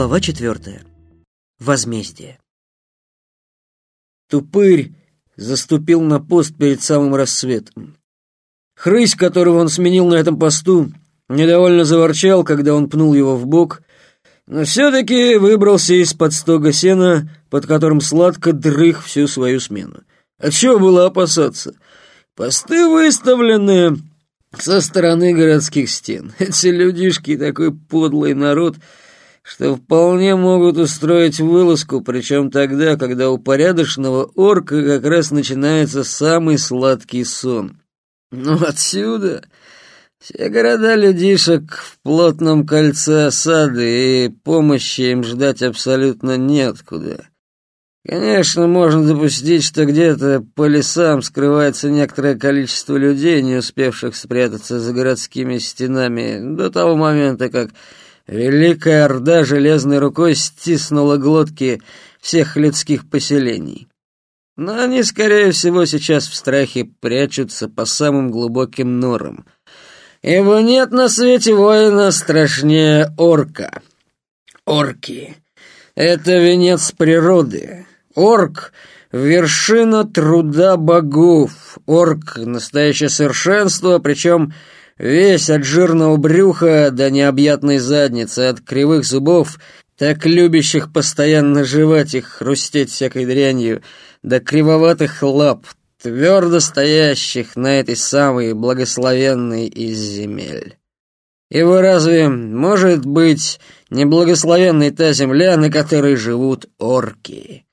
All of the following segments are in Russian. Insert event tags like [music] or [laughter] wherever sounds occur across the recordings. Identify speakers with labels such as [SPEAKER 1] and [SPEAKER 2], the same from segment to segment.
[SPEAKER 1] Глава четвертая. Возмездие. Тупырь заступил на пост перед самым рассветом. Хрысь, которого он сменил на этом посту, недовольно заворчал, когда он пнул его в бок, но все-таки выбрался из-под стога сена, под которым сладко дрых всю свою смену. А чего было опасаться? Посты выставлены со стороны городских стен. Эти людишки такой подлый народ — что вполне могут устроить вылазку, причем тогда, когда у порядочного орка как раз начинается самый сладкий сон. Но ну, отсюда все города людишек в плотном кольце осады, и помощи им ждать абсолютно неоткуда. Конечно, можно допустить, что где-то по лесам скрывается некоторое количество людей, не успевших спрятаться за городскими стенами до того момента, как Великая Орда железной рукой стиснула глотки всех людских поселений. Но они, скорее всего, сейчас в страхе прячутся по самым глубоким норам. Ибо нет на свете воина страшнее орка. Орки — это венец природы. Орк — вершина труда богов. Орк — настоящее совершенство, причем Весь от жирного брюха до необъятной задницы, от кривых зубов, так любящих постоянно жевать их, хрустеть всякой дрянью, до кривоватых лап, твердо стоящих на этой самой благословенной из земель. Ибо разве может быть неблагословенной та земля, на которой живут орки?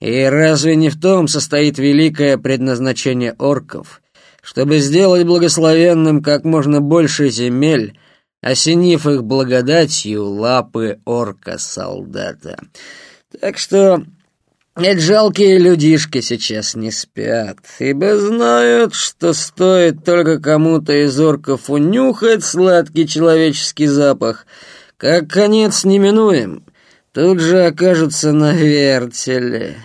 [SPEAKER 1] И разве не в том состоит великое предназначение орков — чтобы сделать благословенным как можно больше земель, осенив их благодатью лапы орка-солдата. Так что эти жалкие людишки сейчас не спят, ибо знают, что стоит только кому-то из орков унюхать сладкий человеческий запах, как конец неминуем, тут же окажутся на вертеле.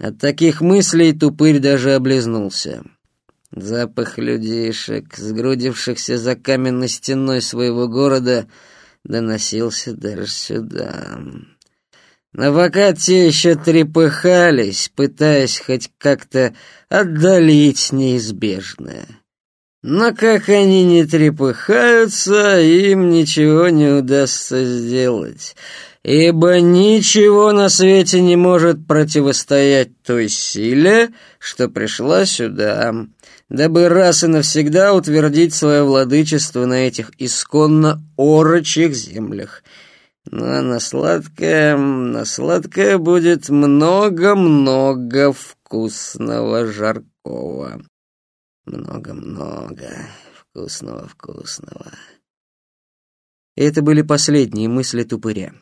[SPEAKER 1] От таких мыслей тупырь даже облизнулся. Запах людишек, сгрудившихся за каменной стеной своего города, доносился даже сюда. Но пока те еще трепыхались, пытаясь хоть как-то отдалить неизбежное. Но как они не трепыхаются, им ничего не удастся сделать, ибо ничего на свете не может противостоять той силе, что пришла сюда дабы раз и навсегда утвердить свое владычество на этих исконно орочих землях. Ну а на сладкое, на сладкое будет много-много вкусного жаркого. Много-много вкусного-вкусного. Это были последние мысли тупыря,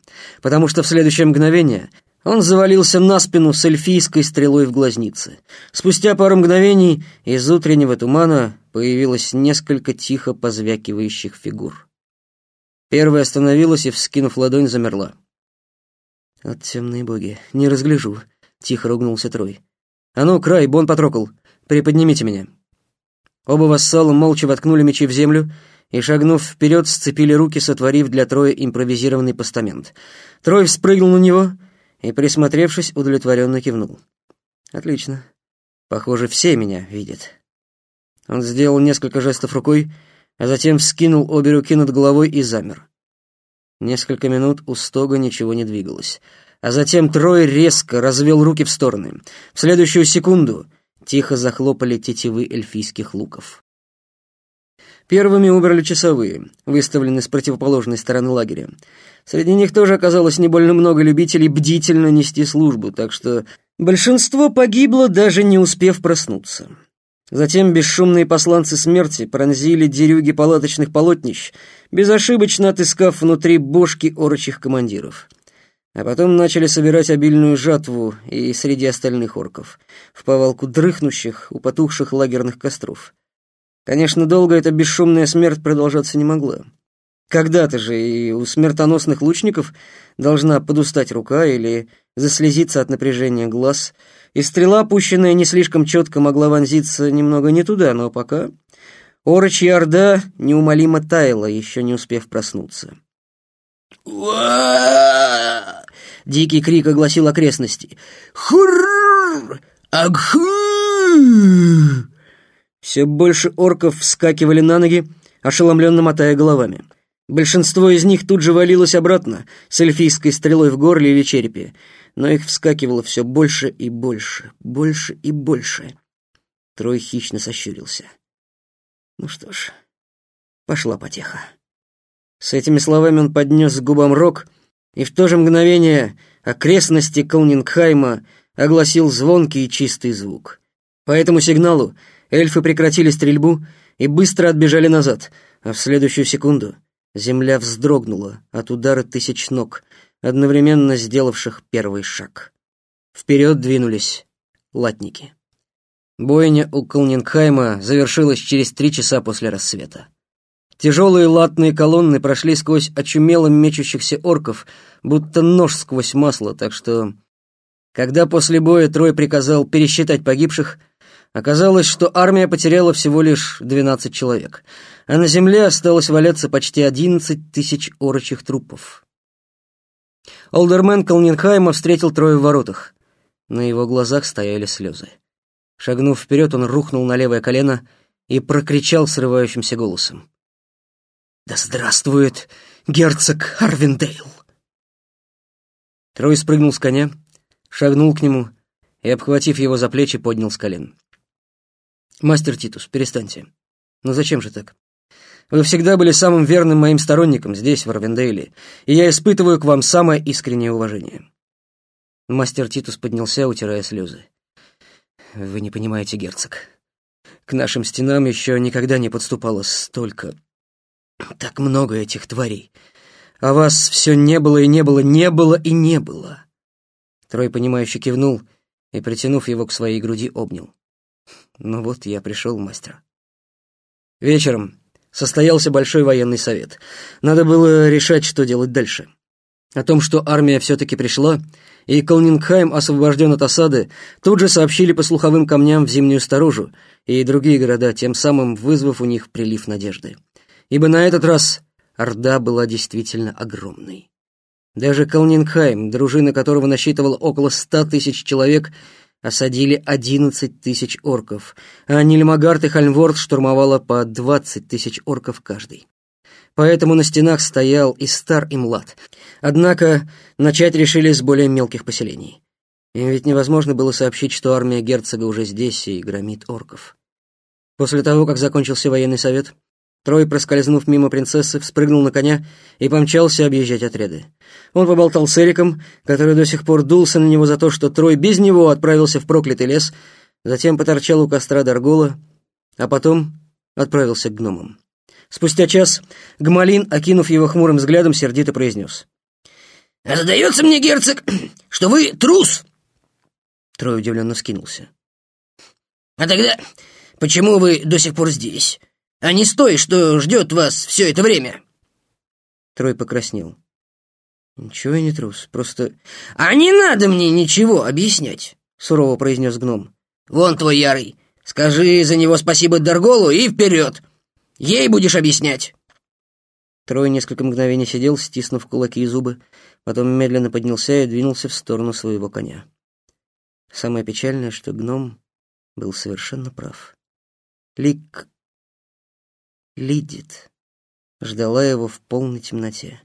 [SPEAKER 1] потому что в следующее мгновение он завалился на спину с эльфийской стрелой в глазнице. Спустя пару мгновений из утреннего тумана появилось несколько тихо позвякивающих фигур. Первая остановилась и, вскинув ладонь, замерла. «От темные боги, не разгляжу», — тихо ругнулся Трой. «А ну, край, Бон Патрокол, приподнимите меня». Оба вассала молча воткнули мечи в землю и, шагнув вперед, сцепили руки, сотворив для Троя импровизированный постамент. Трой вспрыгнул на него — и, присмотревшись, удовлетворенно кивнул. «Отлично. Похоже, все меня видят». Он сделал несколько жестов рукой, а затем вскинул обе руки над головой и замер. Несколько минут у стога ничего не двигалось, а затем Трой резко развел руки в стороны. В следующую секунду тихо захлопали тетивы эльфийских луков. Первыми убрали часовые, выставленные с противоположной стороны лагеря. Среди них тоже оказалось не больно много любителей бдительно нести службу, так что большинство погибло, даже не успев проснуться. Затем бесшумные посланцы смерти пронзили дерюги палаточных полотнищ, безошибочно отыскав внутри бошки орочих командиров. А потом начали собирать обильную жатву и среди остальных орков, в повалку дрыхнущих у потухших лагерных костров. Конечно, долго эта бесшумная смерть продолжаться не могла. Когда-то же и у смертоносных лучников должна подустать рука или заслезиться от напряжения глаз, и стрела, пущенная не слишком четко, могла вонзиться немного не туда, но пока орочья орда неумолимо таяла, еще не успев проснуться. Дикий крик огласил окрестности. «Хурр! Агху!» Все больше орков вскакивали на ноги, ошеломленно мотая головами. Большинство из них тут же валилось обратно, с эльфийской стрелой в горле или черепе, но их вскакивало все больше и больше, больше и больше. Трой хищно сощурился. Ну что ж, пошла потеха. С этими словами он поднес к губам рог, и в то же мгновение окрестности Колнингхайма огласил звонкий и чистый звук. По этому сигналу эльфы прекратили стрельбу и быстро отбежали назад, а в следующую секунду земля вздрогнула от удара тысяч ног, одновременно сделавших первый шаг. Вперед двинулись латники. Бойня у Колнингхайма завершилась через три часа после рассвета. Тяжелые латные колонны прошли сквозь очумело мечущихся орков, будто нож сквозь масло, так что... Когда после боя Трой приказал пересчитать погибших, оказалось, что армия потеряла всего лишь 12 человек, а на земле осталось валяться почти 11 тысяч орочих трупов. Олдермен Колнинхайма встретил Троя в воротах. На его глазах стояли слезы. Шагнув вперед, он рухнул на левое колено и прокричал срывающимся голосом. «Да здравствует герцог Харвиндейл!» Трой спрыгнул с коня, шагнул к нему и, обхватив его за плечи, поднял с колен. «Мастер Титус, перестаньте. Ну зачем же так? Вы всегда были самым верным моим сторонником здесь, в Арвендейле, и я испытываю к вам самое искреннее уважение». Мастер Титус поднялся, утирая слезы. «Вы не понимаете, герцог. К нашим стенам еще никогда не подступало столько так много этих тварей. А вас все не было и не было, не было и не было. Трой, понимающе кивнул и, притянув его к своей груди, обнял. Ну вот, я пришел, мастер. Вечером состоялся большой военный совет. Надо было решать, что делать дальше. О том, что армия все-таки пришла, и Колнингхайм освобожден от осады, тут же сообщили по слуховым камням в Зимнюю Сторожу и другие города, тем самым вызвав у них прилив надежды ибо на этот раз Орда была действительно огромной. Даже Калнингхайм, дружина которого насчитывала около ста тысяч человек, осадили одиннадцать тысяч орков, а Нильмагард и Хальмворд штурмовала по двадцать тысяч орков каждый. Поэтому на стенах стоял и стар, и млад. Однако начать решили с более мелких поселений. Им ведь невозможно было сообщить, что армия герцога уже здесь и громит орков. После того, как закончился военный совет, Трой, проскользнув мимо принцессы, вспрыгнул на коня и помчался объезжать отряды. Он поболтал с Эриком, который до сих пор дулся на него за то, что Трой без него отправился в проклятый лес, затем поторчал у костра Даргола, а потом отправился к гномам. Спустя час Гмалин, окинув его хмурым взглядом, сердито произнес. «А «Сдается мне, герцог, [clears throat] что вы трус!» Трой удивленно скинулся. «А тогда почему вы до сих пор здесь? А не стой, что ждет вас все это время!» Трой покраснел. «Ничего я не трус, просто...» «А не надо мне ничего объяснять!» — сурово произнес гном. «Вон твой ярый! Скажи за него спасибо Дарголу и вперед! Ей будешь объяснять!» Трой несколько мгновений сидел, стиснув кулаки и зубы, потом медленно поднялся и двинулся в сторону своего коня. Самое печальное, что гном был совершенно прав. Лик Лидит ждала его в полной темноте.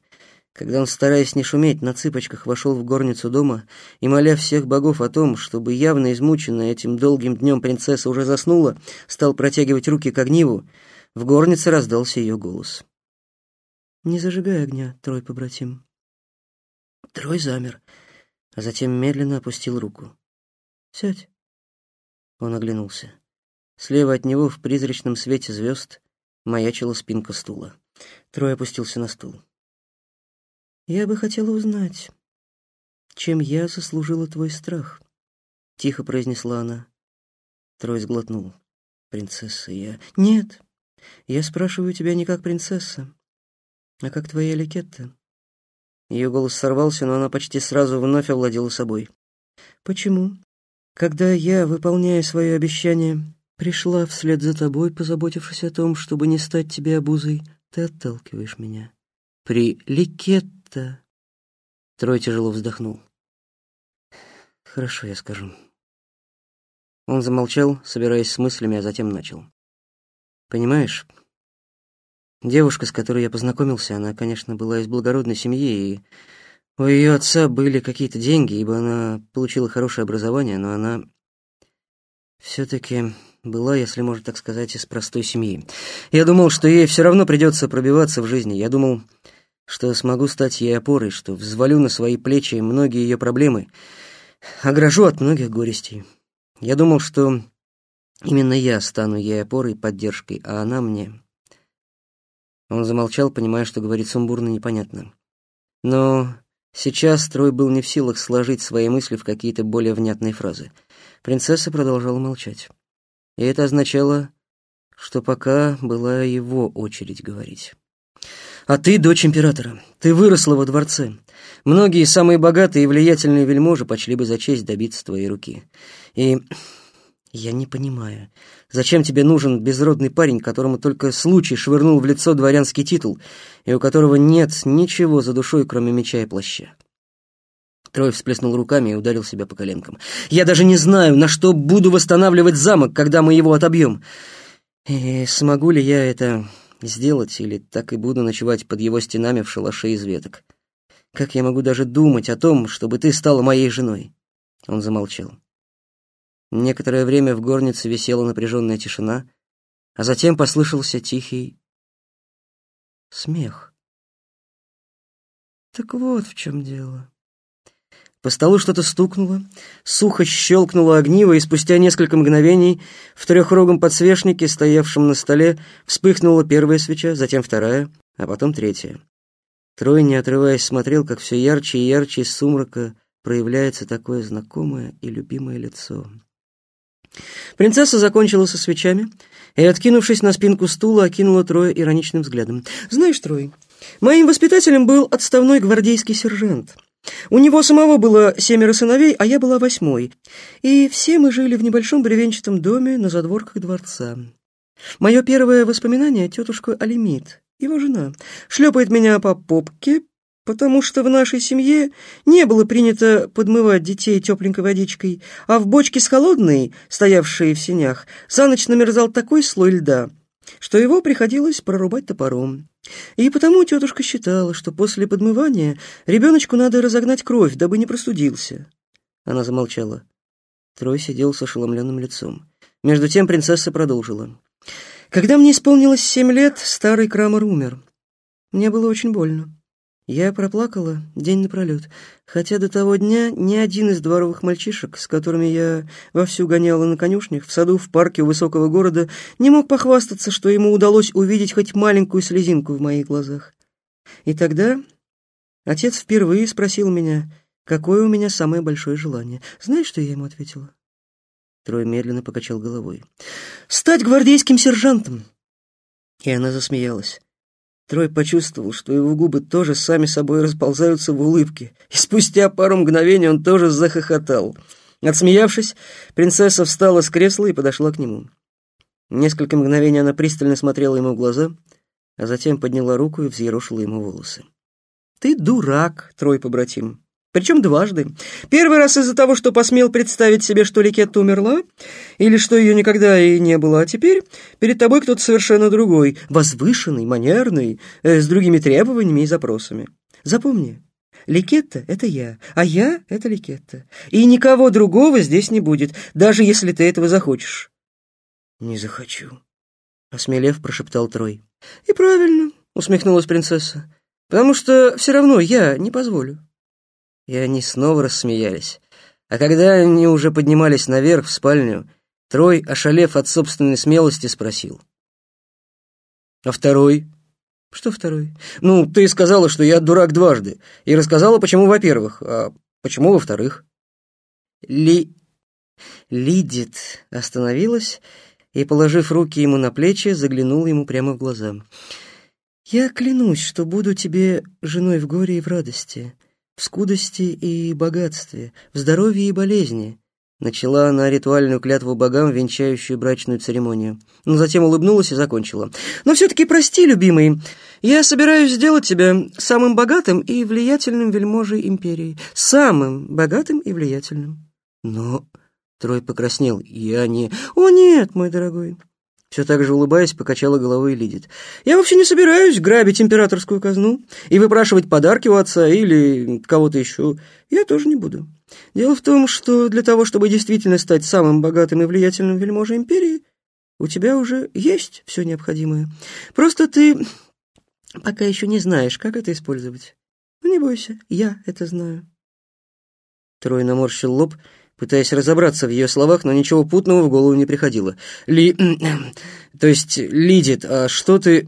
[SPEAKER 1] Когда он, стараясь не шуметь, на цыпочках вошел в горницу дома и, моля всех богов о том, чтобы явно измученная этим долгим днем принцесса уже заснула, стал протягивать руки к огниву, в горнице раздался ее голос. «Не зажигай огня, Трой, побратим». Трой замер, а затем медленно опустил руку. «Сядь». Он оглянулся. Слева от него в призрачном свете звезд маячила спинка стула. Трой опустился на стул. «Я бы хотела узнать, чем я заслужила твой страх?» — тихо произнесла она. Трой сглотнул. «Принцесса, я...» «Нет, я спрашиваю тебя не как принцесса, а как твоя Ликетта». Ее голос сорвался, но она почти сразу вновь овладела собой. «Почему? Когда я, выполняя свое обещание, Пришла вслед за тобой, позаботившись о том, чтобы не стать тебе обузой. Ты отталкиваешь меня. При Ликет это...» Трой тяжело вздохнул. «Хорошо, я скажу». Он замолчал, собираясь с мыслями, а затем начал. «Понимаешь, девушка, с которой я познакомился, она, конечно, была из благородной семьи, и у ее отца были какие-то деньги, ибо она получила хорошее образование, но она все-таки была, если можно так сказать, из простой семьи. Я думал, что ей все равно придется пробиваться в жизни. Я думал, что смогу стать ей опорой, что взвалю на свои плечи многие ее проблемы, огражу от многих горестей. Я думал, что именно я стану ей опорой и поддержкой, а она мне... Он замолчал, понимая, что говорит сумбурно непонятно. Но сейчас Трой был не в силах сложить свои мысли в какие-то более внятные фразы. Принцесса продолжала молчать. И это означало, что пока была его очередь говорить. «А ты дочь императора. Ты выросла во дворце. Многие самые богатые и влиятельные вельможи почли бы за честь добиться твоей руки. И я не понимаю, зачем тебе нужен безродный парень, которому только случай швырнул в лицо дворянский титул, и у которого нет ничего за душой, кроме меча и плаща?» Трой всплеснул руками и ударил себя по коленкам. «Я даже не знаю, на что буду восстанавливать замок, когда мы его отобьем. И смогу ли я это сделать, или так и буду ночевать под его стенами в шалаше из веток? Как я могу даже думать о том, чтобы ты стала моей женой?» Он замолчал. Некоторое время в горнице висела напряженная тишина, а затем послышался тихий смех. «Так вот в чем дело». По столу что-то стукнуло, сухо щелкнуло огниво, и спустя несколько мгновений в трехрогом подсвечнике, стоявшем на столе, вспыхнула первая свеча, затем вторая, а потом третья. Трой, не отрываясь, смотрел, как все ярче и ярче из сумрака проявляется такое знакомое и любимое лицо. Принцесса закончила со свечами и, откинувшись на спинку стула, окинула Троя ироничным взглядом. «Знаешь, Трой, моим воспитателем был отставной гвардейский сержант». У него самого было семеро сыновей, а я была восьмой, и все мы жили в небольшом бревенчатом доме на задворках дворца. Мое первое воспоминание — тетушка Алимит, его жена, шлепает меня по попке, потому что в нашей семье не было принято подмывать детей тепленькой водичкой, а в бочке с холодной, стоявшей в сенях, за ночь намерзал такой слой льда, что его приходилось прорубать топором. И потому тетушка считала, что после подмывания ребеночку надо разогнать кровь, дабы не простудился. Она замолчала. Трой сидел с ошеломленным лицом. Между тем принцесса продолжила. «Когда мне исполнилось семь лет, старый Крамер умер. Мне было очень больно. Я проплакала день напролет, хотя до того дня ни один из дворовых мальчишек, с которыми я вовсю гоняла на конюшнях, в саду, в парке у высокого города, не мог похвастаться, что ему удалось увидеть хоть маленькую слезинку в моих глазах. И тогда отец впервые спросил меня, какое у меня самое большое желание. Знаешь, что я ему ответила? Трой медленно покачал головой. «Стать гвардейским сержантом!» И она засмеялась. Трой почувствовал, что его губы тоже сами собой расползаются в улыбке, и спустя пару мгновений он тоже захохотал. Отсмеявшись, принцесса встала с кресла и подошла к нему. Несколько мгновений она пристально смотрела ему в глаза, а затем подняла руку и взъерошила ему волосы. «Ты дурак, Трой побратим. Причем дважды. Первый раз из-за того, что посмел представить себе, что Ликетта умерла, или что ее никогда и не было, а теперь перед тобой кто-то совершенно другой, возвышенный, манерный, э, с другими требованиями и запросами. Запомни, Ликетта — это я, а я — это Ликетта. И никого другого здесь не будет, даже если ты этого захочешь. «Не захочу», — осмелев, прошептал Трой. «И правильно», — усмехнулась принцесса, «потому что все равно я не позволю». И они снова рассмеялись. А когда они уже поднимались наверх в спальню, Трой, ошалев от собственной смелости, спросил. «А второй?» «Что второй?» «Ну, ты сказала, что я дурак дважды, и рассказала, почему во-первых, а почему во-вторых». Ли... Лидит остановилась и, положив руки ему на плечи, заглянула ему прямо в глаза. «Я клянусь, что буду тебе женой в горе и в радости, в скудости и богатстве, в здоровье и болезни. Начала она ритуальную клятву богам, венчающую брачную церемонию. Но затем улыбнулась и закончила. «Но все-таки прости, любимый,
[SPEAKER 2] Я собираюсь сделать тебя самым богатым и влиятельным вельможей империи. Самым богатым и влиятельным.
[SPEAKER 1] Но... Трой покраснел. Я не...
[SPEAKER 2] О, нет, мой дорогой. Все так же улыбаясь, покачала головой Лидит. «Я вообще не собираюсь грабить императорскую казну и выпрашивать подарки у отца или кого-то еще. Я тоже не буду. Дело в том, что для того, чтобы действительно стать самым богатым и влиятельным вельможей империи, у тебя уже есть все необходимое. Просто ты Пока еще не знаешь, как это использовать. Ну, не бойся, я это знаю.
[SPEAKER 1] Трой наморщил лоб, пытаясь разобраться в ее словах, но ничего путного в голову не приходило. Ли... [clears throat] То есть, Лидит, а что ты...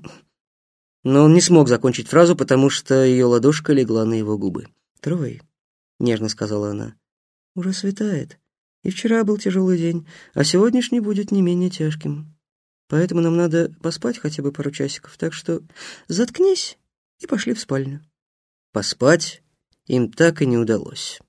[SPEAKER 1] Но он не смог закончить фразу, потому что ее ладошка легла на его губы.
[SPEAKER 2] «Трой», — нежно сказала она, — «уже светает. И вчера был тяжелый день, а сегодняшний будет не менее тяжким. Поэтому нам надо поспать хотя бы пару часиков. Так что заткнись и пошли в спальню.
[SPEAKER 1] Поспать им так и не удалось.